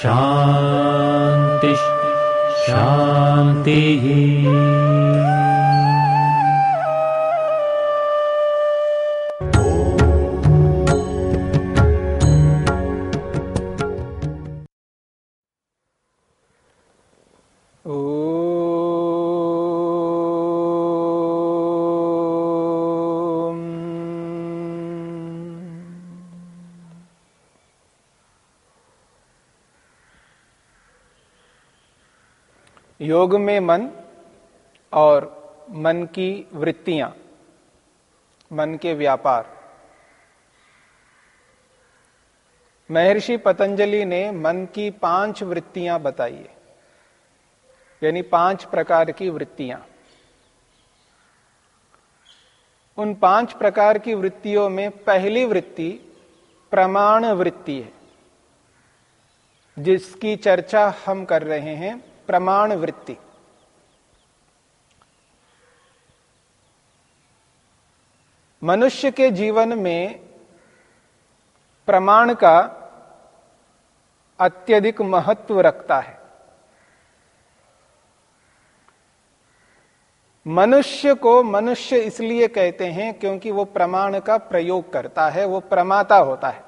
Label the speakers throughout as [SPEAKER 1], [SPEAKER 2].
[SPEAKER 1] शान्तिः शान्तिः
[SPEAKER 2] योग में मन और मन की वृत्तियाँ, मन के व्यापार। महर्षि पतंजलि ने मन की पाँच वृत्तियाँ बताई है, यानी पाँच प्रकार की वृत्तियाँ। उन पाँच प्रकार की वृत्तियों में पहली वृत्ति प्रमाण वृत्ति है, जिसकी चर्चा हम कर रहे हैं। प्रमाण वृत्ति मनुष्य के जीवन में प्रमाण का अत्यधिक महत्व रखता है। मनुष्य को मनुष्य इसलिए कहते हैं क्योंकि वो प्रमाण का प्रयोग करता है, वो प्रमाता होता है।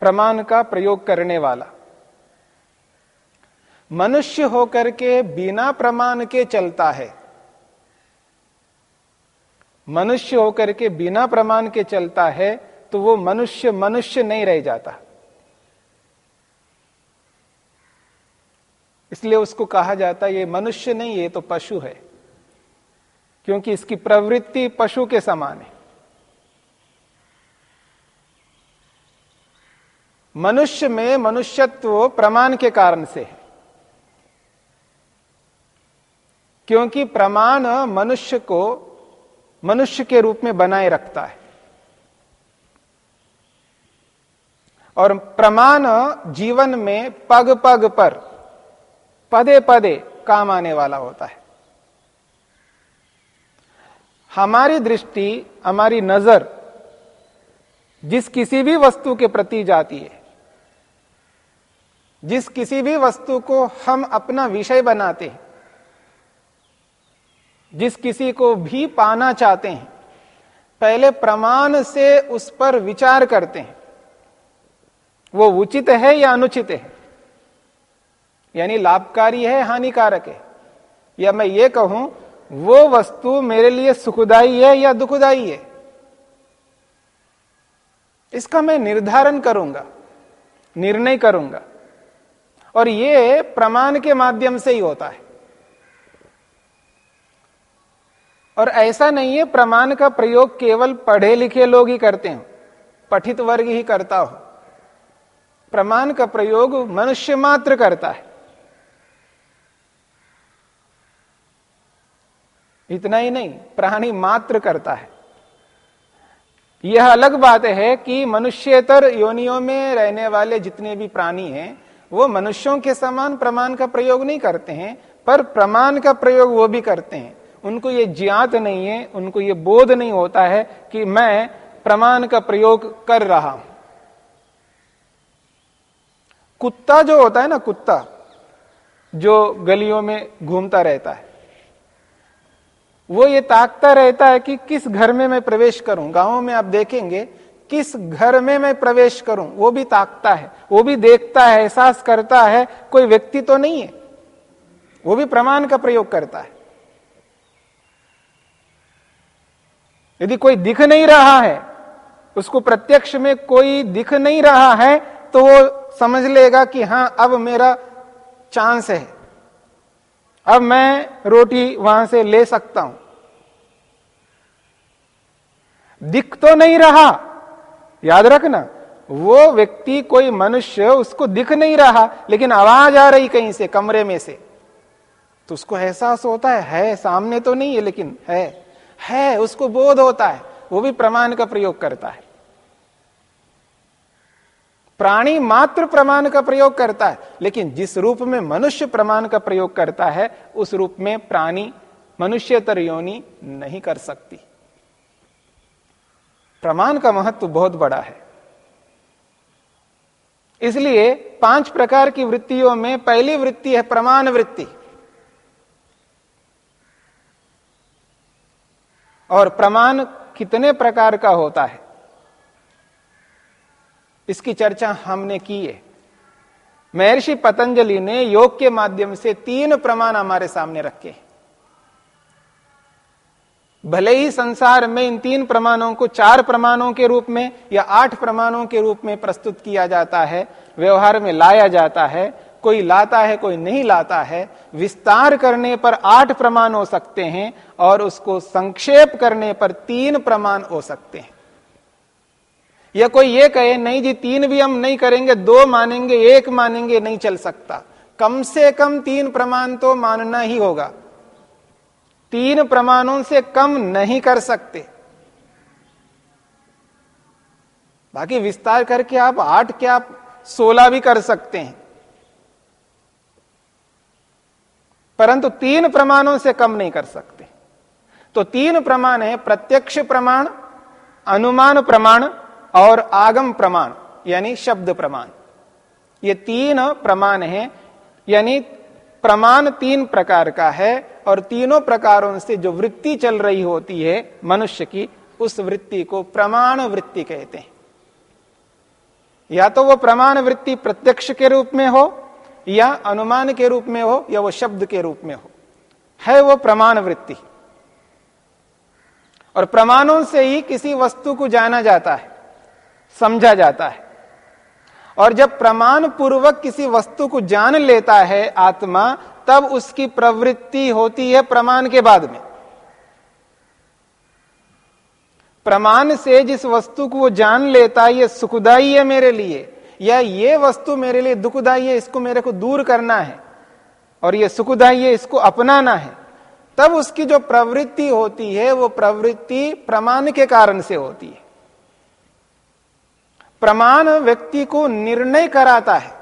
[SPEAKER 2] प्रमाण का प्रयोग करने वाला। मनुष्य होकर के बिना प्रमाण के चलता है। मनुष्य होकर के बिना प्रमाण के चलता है तो वो मनुष्य मनुष्य नहीं रह जाता। इसलिए उसको कहा जाता ये मनुष्य नहीं, ये तो पशु है। क्योंकि इसकी प्रवृत्ति पशु के समान है। मनुष्य में मनुष्यत्व प्रमाण के कारण से है। क्योंकि प्रमाण मनुष्य को मनुष्य के रूप में बनाए रखता है। और प्रमाण जीवन में पग पग पर, पदे पदे काम आने वाला होता है। हमारी दृष्टि, हमारी नज़र जिस किसी भी वस्तु के प्रति जाती है, जिस किसी भी वस्तु को हम अपना विषय बनाते हैं जिस किसी को भी पाना चाहते हैं, पहले प्रमाण से उस पर विचार करते हैं। वो उचित है या अनुचित है? यानी लाभकारी है, हानिकारक है? या मैं ये कहूँ, वो वस्तु मेरे लिए सुखदाई है या दुखदाई है? इसका मैं निर्धारण करूँगा, निर्णय करूँगा। और ये प्रमाण के माध्यम से ही होता है। और ऐसा नहीं है, प्रमाण का प्रयोग केवल पढ़े लिखे लोग ही करते हो। पठित वर्ग ही करता हो। प्रमाण का प्रयोग मनुष्य मात्र करता है। इतना ही नहीं, प्राणी मात्र करता है। यह अलग बात है कि मनुष्यतर योनियों में रहने वाले जितने भी प्राणी हैं, वो मनुष्यों के समान प्रमाण का प्रयोग नहीं करते हैं, पर प्रमाण का प्रयोग वो भी करते हैं। उनको ये ज्ञात नहीं है, उनको ये बोध नहीं होता है कि मैं प्रमाण का प्रयोग कर रहा हूँ। कुत्ता जो होता है ना, कुत्ता, जो गलियों में घूमता रहता है, वो ये ताकता रहता है कि किस घर में मैं प्रवेश करूँ। गाँवों में आप देखेंगे, किस घर में मैं प्रवेश करूँ, वो भी ताकता है, वो भी देखता है, एहसास करता है, कोई व्यक्ति तो नहीं है, वो भी प्रमाण का प्रयोग करता है। यदि कोई दिख नहीं रहा है, उसको प्रत्यक्ष में कोई दिख नहीं रहा है तो वो समझ लेगा कि हाँ, अब मेरा चांस है। अब मैं रोटी वहाँ से ले सकता हूँ। दिख तो नहीं रहा। याद रखना, वो व्यक्ति कोई मनुष्य, उसको दिख नहीं रहा, लेकिन आवाज़ आ रही कहीं से, कमरे में से। तो उसको एहसास होता है है, सामने तो नहीं है, लेकिन है। है, उसको बोध होता है, वो भी प्रमाण का प्रयोग करता है। प्राणी मात्र प्रमाण का प्रयोग करता है, लेकिन जिस रूप में मनुष्य प्रमाण का प्रयोग करता है, उस रूप में प्राणी मनुष्यतर योनि नहीं कर सकती। प्रमाण का महत्व बहुत बड़ा है। इसलिए पाँच प्रकार की वृत्तियों में पहली वृत्ति है प्रमाण वृत्ति। और प्रमाण कितने प्रकार का होता है? इसकी चर्चा हमने की है। महर्षि पतंजलि ने योग के माध्यम से तीन प्रमाण हमारे सामने रखे। भले ही संसार में इन तीन प्रमाणों को चार प्रमाणों के रूप में या आठ प्रमाणों के रूप में प्रस्तुत किया जाता है, व्यवहार में लाया जाता है कोई लाता है, कोई नहीं लाता है, विस्तार करने पर आठ प्रमाण हो सकते हैं और उसको संक्षेप करने पर तीन प्रमाण हो सकते हैं। या कोई ये कहे, नहीं जी, तीन भी हम नहीं करेंगे, दो मानेंगे, एक मानेंगे, नहीं चल सकता। कम से कम तीन प्रमाण तो मानना ही होगा। तीन प्रमाणों से कम नहीं कर सकते। बाकी विस्तार करके आप आठ क्या सोलह भी कर सकते हैं। परंतु तीन प्रमाणों से कम नहीं कर सकते। तो तीन प्रमाण है, प्रत्यक्ष प्रमाण, अनुमान प्रमाण और आगम प्रमाण, यानी शब्द प्रमाण। ये तीन प्रमाण है, यानी प्रमाण तीन प्रकार का है और तीनों प्रकारों से जो वृत्ति चल रही होती है मनुष्य की, उस वृत्ति को प्रमाण वृत्ति कहते हैं। या तो वो प्रमाण वृत्ति प्रत्यक्ष के रूप में हो या अनुमान के रूप में हो या वो शब्द के रूप में हो। है वो प्रमाण वृत्ति। और प्रमाणों से ही किसी वस्तु को जाना जाता है, समझा जाता है। और जब प्रमाण पूर्वक किसी वस्तु को जान लेता है आत्मा, तब उसकी प्रवृत्ति होती है प्रमाण के बाद में। प्रमाण से जिस वस्तु को वो जान लेता है, ये सुखदाई है मेरे लिए। या ये वस्तु मेरे लिए दुखदाई है, इसको मेरे को दूर करना है, और ये सुखदाई है, इसको अपनाना है, तब उसकी जो प्रवृत्ति होती है, वो प्रवृत्ति प्रमाण के कारण से होती है। प्रमाण व्यक्ति को निर्णय कराता है।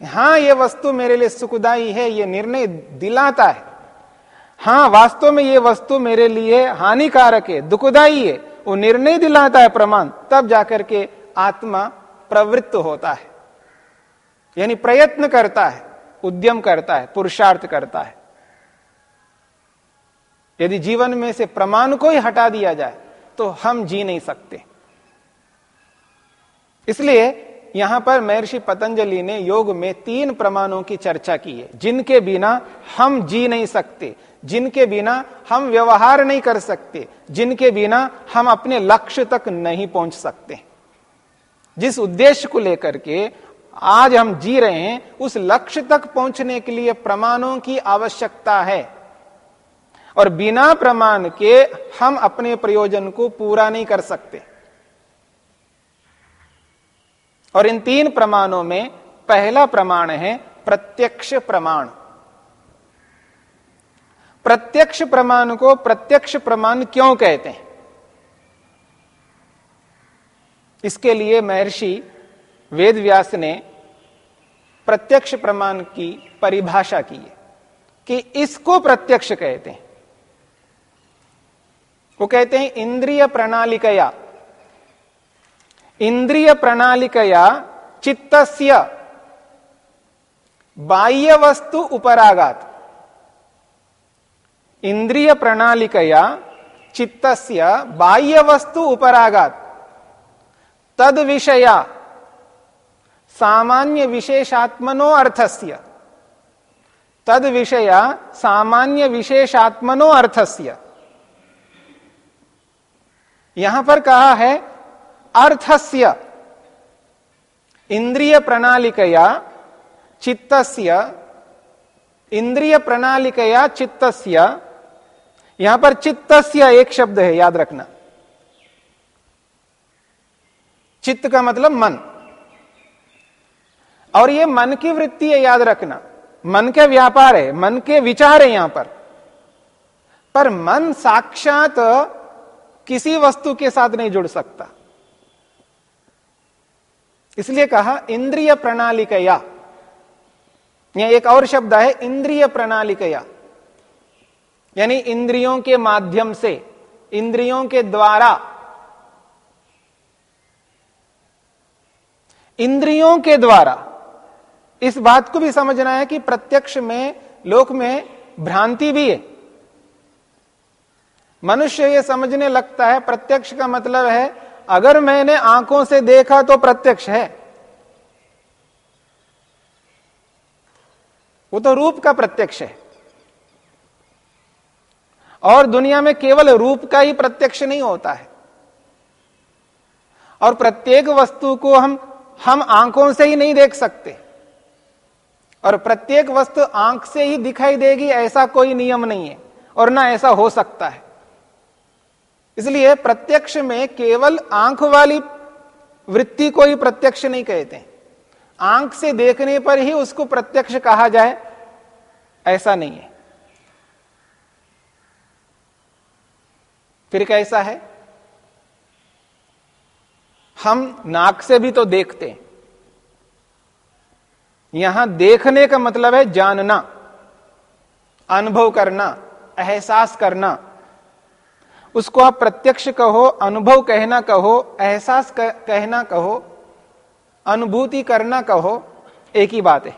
[SPEAKER 2] हाँ यह वस्तु मेरे लिए सुखदाई है यह निर्णय दिलाता है। हाँ, वास्तव में यह वस्तु मेरे लिए हानिकारक है, दुखदाई है, वो निर्णय दिलाता है प्रमाण, तब जाकर के आत्मा प्रवृत्त होता है। यानी प्रयत्न करता है, उद्यम करता है, पुरुषार्थ करता है। यदि जीवन में से प्रमाण को ही हटा दिया जाए तो हम जी नहीं सकते। इसलिए यहाँ पर महर्षि पतंजलि ने योग में तीन प्रमाणों की चर्चा की है। जिनके बिना हम जी नहीं सकते, जिनके बिना हम व्यवहार नहीं कर सकते, जिनके बिना हम अपने लक्ष्य तक नहीं पहुँच सकते। जिस उद्देश्य को लेकर के आज हम जी रहे हैं, उस लक्ष्य तक पहुँचने के लिए प्रमाणों की आवश्यकता है। और बिना प्रमाण के हम अपने प्रयोजन को पूरा नहीं कर सकते। और इन तीन प्रमाणों में पहला प्रमाण है प्रत्यक्ष प्रमाण। प्रत्यक्ष प्रमाण को प्रत्यक्ष प्रमाण क्यों कहते हैं? इसके लिए महर्षि वेदव्यास ने प्रत्यक्ष प्रमाण की परिभाषा की है कि इसको प्रत्यक्ष कहते हैं। वो कहते हैं इंद्रिय प्रणालिकया। इंद्रिय प्रणालिकया चित्तस्य बाह्य वस्तु उपरागात। इंद्रिय प्रणालिकया चित्तस्य बाह्य वस्तु उपरागात। तद विषया। सामान्य विशेषात्मनो अर्थस्य। तद विषया सामान्य विशेषात्मनो अर्थस्य। यहाँ पर कहा है, अर्थस्य। इंद्रिय प्रणालिकया चित्तस्य इंद्रिय प्रणालिकया चित्तस्य। यहाँ पर चित्तस्य एक शब्द है, याद रखना। चित्त का मतलब मन। और ये मन की वृत्ति है, याद रखना। मन के व्यापार है, मन के विचार है यहाँ पर। पर मन साक्षात किसी वस्तु के साथ नहीं जुड़ सकता। इसलिए कहा, इंद्रिय प्रणालिकया। यह एक और शब्द है, इंद्रिय प्रणालिकया। यानी इंद्रियों के माध्यम से, इंद्रियों के द्वारा इंद्रियों के द्वारा। इस बात को भी समझना है कि प्रत्यक्ष में, लोक में भ्रांति भी है। मनुष्य यह समझने लगता है, प्रत्यक्ष का मतलब है, अगर मैंने आँखों से देखा तो प्रत्यक्ष है। वो तो रूप का प्रत्यक्ष है। और दुनिया में केवल रूप का ही प्रत्यक्ष नहीं होता है। और प्रत्येक वस्तु को हम हम आँखों से ही नहीं देख सकते। और प्रत्येक वस्तु आँख से ही दिखाई देगी, ऐसा कोई नियम नहीं है, और ना ऐसा हो सकता है। इसलिए प्रत्यक्ष में केवल आँख वाली वृत्ति को ही प्रत्यक्ष नहीं कहते। आँख से देखने पर ही उसको प्रत्यक्ष कहा जाए, ऐसा नहीं है। फिर कैसा है? हम नाक से भी तो देखते हैं। यहाँ देखने का मतलब है जानना, अनुभव करना, एहसास करना। उसको आप प्रत्यक्ष कहो, अनुभव कहना कहो, एहसास कहना कहो, अनुभूति करना कहो, एक ही बात है।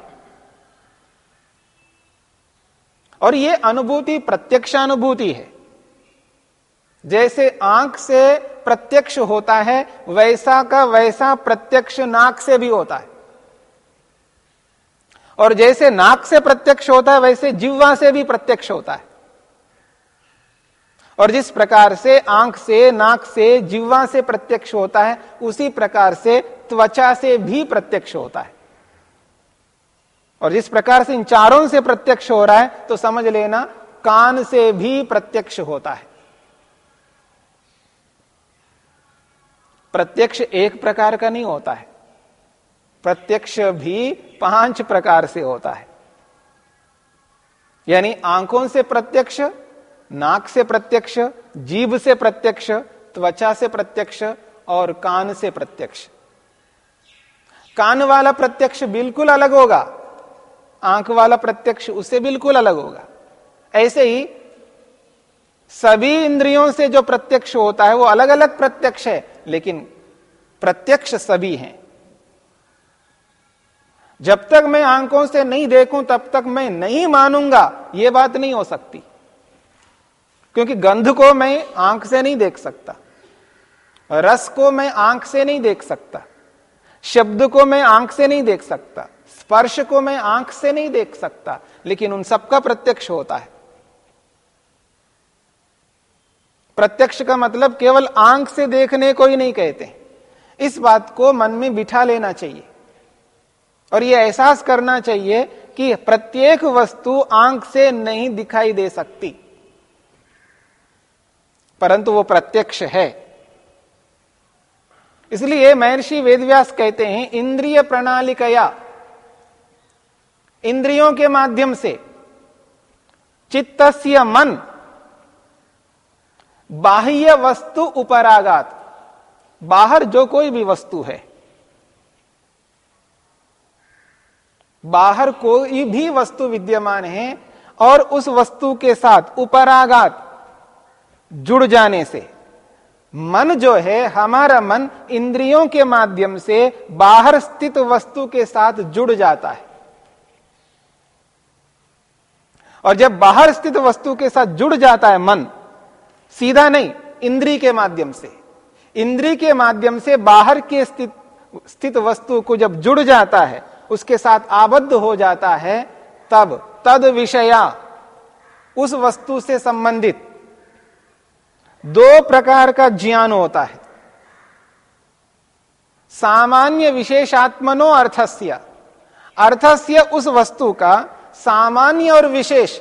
[SPEAKER 2] और ये अनुभूति प्रत्यक्षानुभूति है। जैसे आँख से प्रत्यक्ष होता है, वैसा का वैसा प्रत्यक्ष नाक से भी होता है। और जैसे नाक से प्रत्यक्ष होता है, वैसे जिह्वा से भी प्रत्यक्ष होता है। और जिस प्रकार से आँख से, नाक से, जिह्वा से प्रत्यक्ष होता है, उसी प्रकार से त्वचा से भी प्रत्यक्ष होता है। और जिस प्रकार से इन चारों से प्रत्यक्ष हो रहा है तो समझ लेना, कान से भी प्रत्यक्ष होता है। प्रत्यक्ष एक प्रकार का नहीं होता है। प्रत्यक्ष भी पाँच प्रकार से होता है। यानी आँखों से प्रत्यक्ष, नाक से प्रत्यक्ष, जीभ से प्रत्यक्ष, त्वचा से प्रत्यक्ष और कान से प्रत्यक्ष। कान वाला प्रत्यक्ष बिल्कुल अलग होगा, आँख वाला प्रत्यक्ष उससे बिल्कुल अलग होगा। ऐसे ही सभी इंद्रियों से जो प्रत्यक्ष होता है वो अलग अलग प्रत्यक्ष है। लेकिन प्रत्यक्ष सभी हैं। जब तक मैं आँखों से नहीं देखूँ, तब तक मैं नहीं मानूँगा यह बात नहीं हो सकती। क्योंकि गंध को मैं आँख से नहीं देख सकता, रस को मैं आँख से नहीं देख सकता, शब्द को मैं आँख से नहीं देख सकता, स्पर्श को मैं आँख से नहीं देख सकता, लेकिन उन सबका प्रत्यक्ष होता है। प्रत्यक्ष का मतलब केवल आँख से देखने को ही नहीं कहते। इस बात को मन में बिठा लेना चाहिए। और यह एहसास करना चाहिए कि प्रत्येक वस्तु आँख से नहीं दिखाई दे सकती। परंतु वो प्रत्यक्ष है। इसलिए महर्षि वेदव्यास कहते हैं, इंद्रिय प्रणालिकया, इंद्रियों के माध्यम से चित्तस्य मन बाह्य वस्तु उपरागात। बाहर जो कोई भी वस्तु है। बाहर कोई भी वस्तु विद्यमान है और उस वस्तु के साथ उपरागात जुड़ जाने से, मन जो है, हमारा मन इंद्रियों के माध्यम से बाहर स्थित वस्तु के साथ जुड़ जाता है। और जब बाहर स्थित वस्तु के साथ जुड़ जाता है मन सीधा नहीं, इंद्री के माध्यम से। इंद्री के माध्यम से बाहर के स्थित स्थित वस्तु को जब जुड़ जाता है, उसके साथ आबद्ध हो जाता है, तब, तद विषया, उस वस्तु से संबंधित दो प्रकार का ज्ञान होता है। सामान्य विशेषात्मनो अर्थस्य। अर्थस्य उस वस्तु का सामान्य और विशेष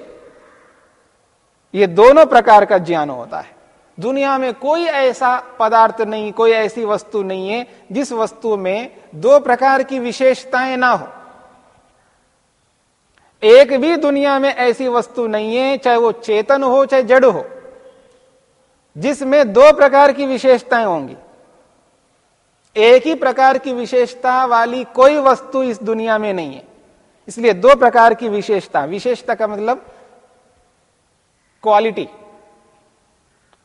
[SPEAKER 2] ये दोनों प्रकार का ज्ञान होता है। दुनिया में कोई ऐसा पदार्थ नहीं, कोई ऐसी वस्तु नहीं है जिस वस्तु में दो प्रकार की विशेषताएँ ना हो। एक भी दुनिया में ऐसी वस्तु नहीं है, चाहे वो चेतन हो, चाहे जड़ हो, जिसमें दो प्रकार की विशेषताएँ होंगी। एक ही प्रकार की विशेषता वाली कोई वस्तु इस दुनिया में नहीं है। इसलिए दो प्रकार की विशेषता। विशेषता का मतलब क्वालिटी।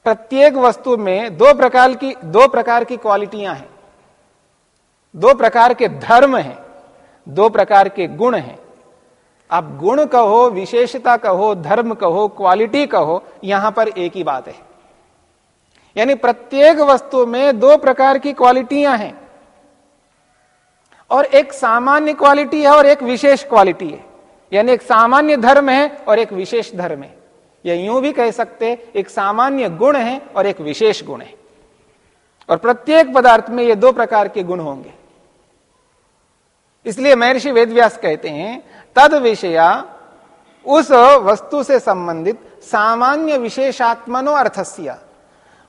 [SPEAKER 2] प्रत्येक वस्तु में दो प्रकार की, दो प्रकार की क्वालिटियाँ हैं। दो प्रकार के धर्म हैं, दो प्रकार के गुण हैं। आप गुण कहो, विशेषता कहो, धर्म कहो, क्वालिटी कहो, यहाँ पर एक ही बात है। यानी प्रत्येक वस्तु में दो प्रकार की क्वालिटियाँ हैं। और एक सामान्य क्वालिटी है और एक विशेष क्वालिटी है। यानी एक सामान्य धर्म है और एक विशेष धर्म है। या यूँ भी कह सकते एक सामान्य गुण है और एक विशेष गुण है। और प्रत्येक पदार्थ में ये दो प्रकार के गुण होंगे। इसलिए महर्षि वेदव्यास कहते हैं, तद विषया उस वस्तु से संबंधित सामान्य विशेषात्मनो अर्थस्य।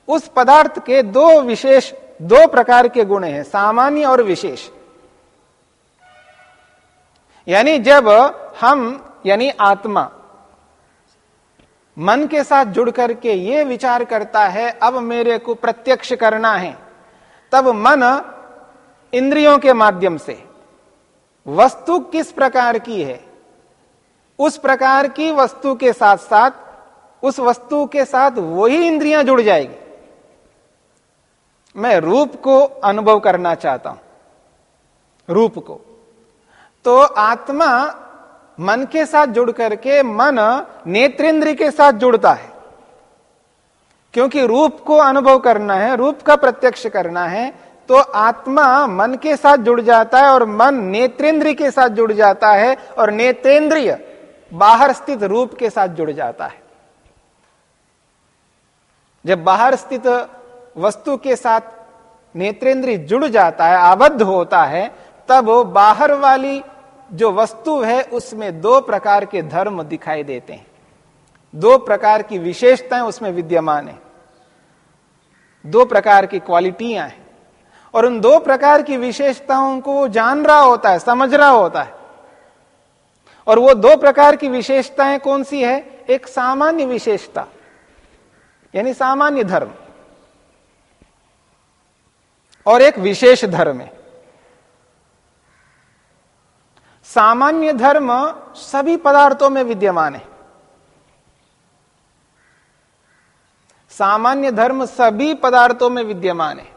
[SPEAKER 2] उस पदार्थ के दो विशेष, दो प्रकार के गुण हैं, सामान्य और विशेष। यानी जब हम, यानी आत्मा मन के साथ जुड़ करके ये विचार करता है, अब मेरे को प्रत्यक्ष करना है। तब मन इंद्रियों के माध्यम से, वस्तु किस प्रकार की है? उस प्रकार की वस्तु के साथ साथ उस वस्तु के साथ वही इंद्रियाँ जुड़ जाएगी। मैं रूप को अनुभव करना चाहता हूँ। रूप को। तो आत्मा मन के साथ जुड़ करके मन नेत्रेंद्र के साथ जुड़ता है। क्योंकि रूप को अनुभव करना है, रूप का प्रत्यक्ष करना है तो आत्मा मन के साथ जुड़ जाता है और मन नेत्रेंद्र के साथ जुड़ जाता है और नेत्रेंद्रिय बाहर स्थित रूप के साथ जुड़ जाता है। जब बाहर स्थित वस्तु के साथ नेत्रेंद्रिय जुड़ जाता है, आबद्ध होता है, तब बाहर वाली जो वस्तु है, उसमें दो प्रकार के धर्म दिखाई देते हैं। दो प्रकार की विशेषताएँ उसमें विद्यमान है। दो प्रकार की क्वालिटियाँ हैं। और उन दो प्रकार की विशेषताओं को जान रहा होता है, समझ रहा होता है। और वो दो प्रकार की विशेषताएँ कौन सी है? एक सामान्य विशेषता, यानी सामान्य धर्म, और एक विशेष धर्म है। सामान्य धर्म सभी पदार्थों में विद्यमान है। सामान्य धर्म सभी पदार्थों में विद्यमान है।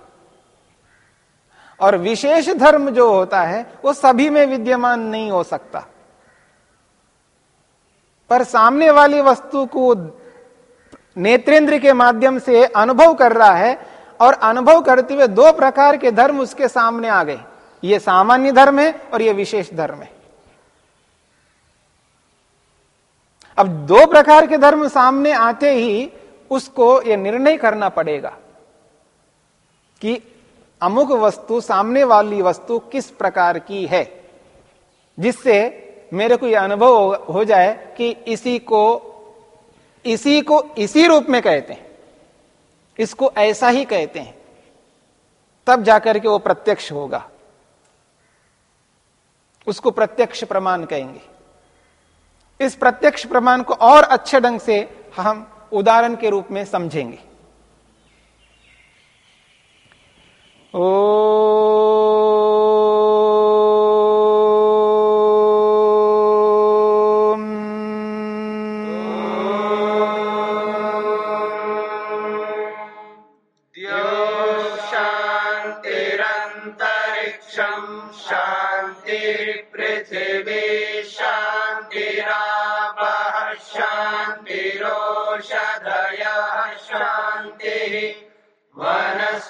[SPEAKER 2] और विशेष धर्म जो होता है, वो सभी में विद्यमान नहीं हो सकता। पर सामने वाली वस्तु को नेत्रेंद्र के माध्यम से अनुभव कर रहा है और अनुभव करते हुए दो प्रकार के धर्म उसके सामने आ गए। ये सामान्य धर्म है और ये विशेष धर्म है। अब दो प्रकार के धर्म सामने आते ही उसको यह निर्णय करना पड़ेगा कि अमुक वस्तु, सामने वाली वस्तु किस प्रकार की है, जिससे मेरे को यह अनुभव हो जाए कि इसी को इसी को इसी रूप में कहते हैं, इसको ऐसा ही कहते हैं, तब जाकर के वो प्रत्यक्ष होगा। उसको प्रत्यक्ष प्रमाण कहेंगे। इस प्रत्यक्ष प्रमाण को और अच्छे ढंग से हम उदाहरण के रूप में समझेंगे। ओ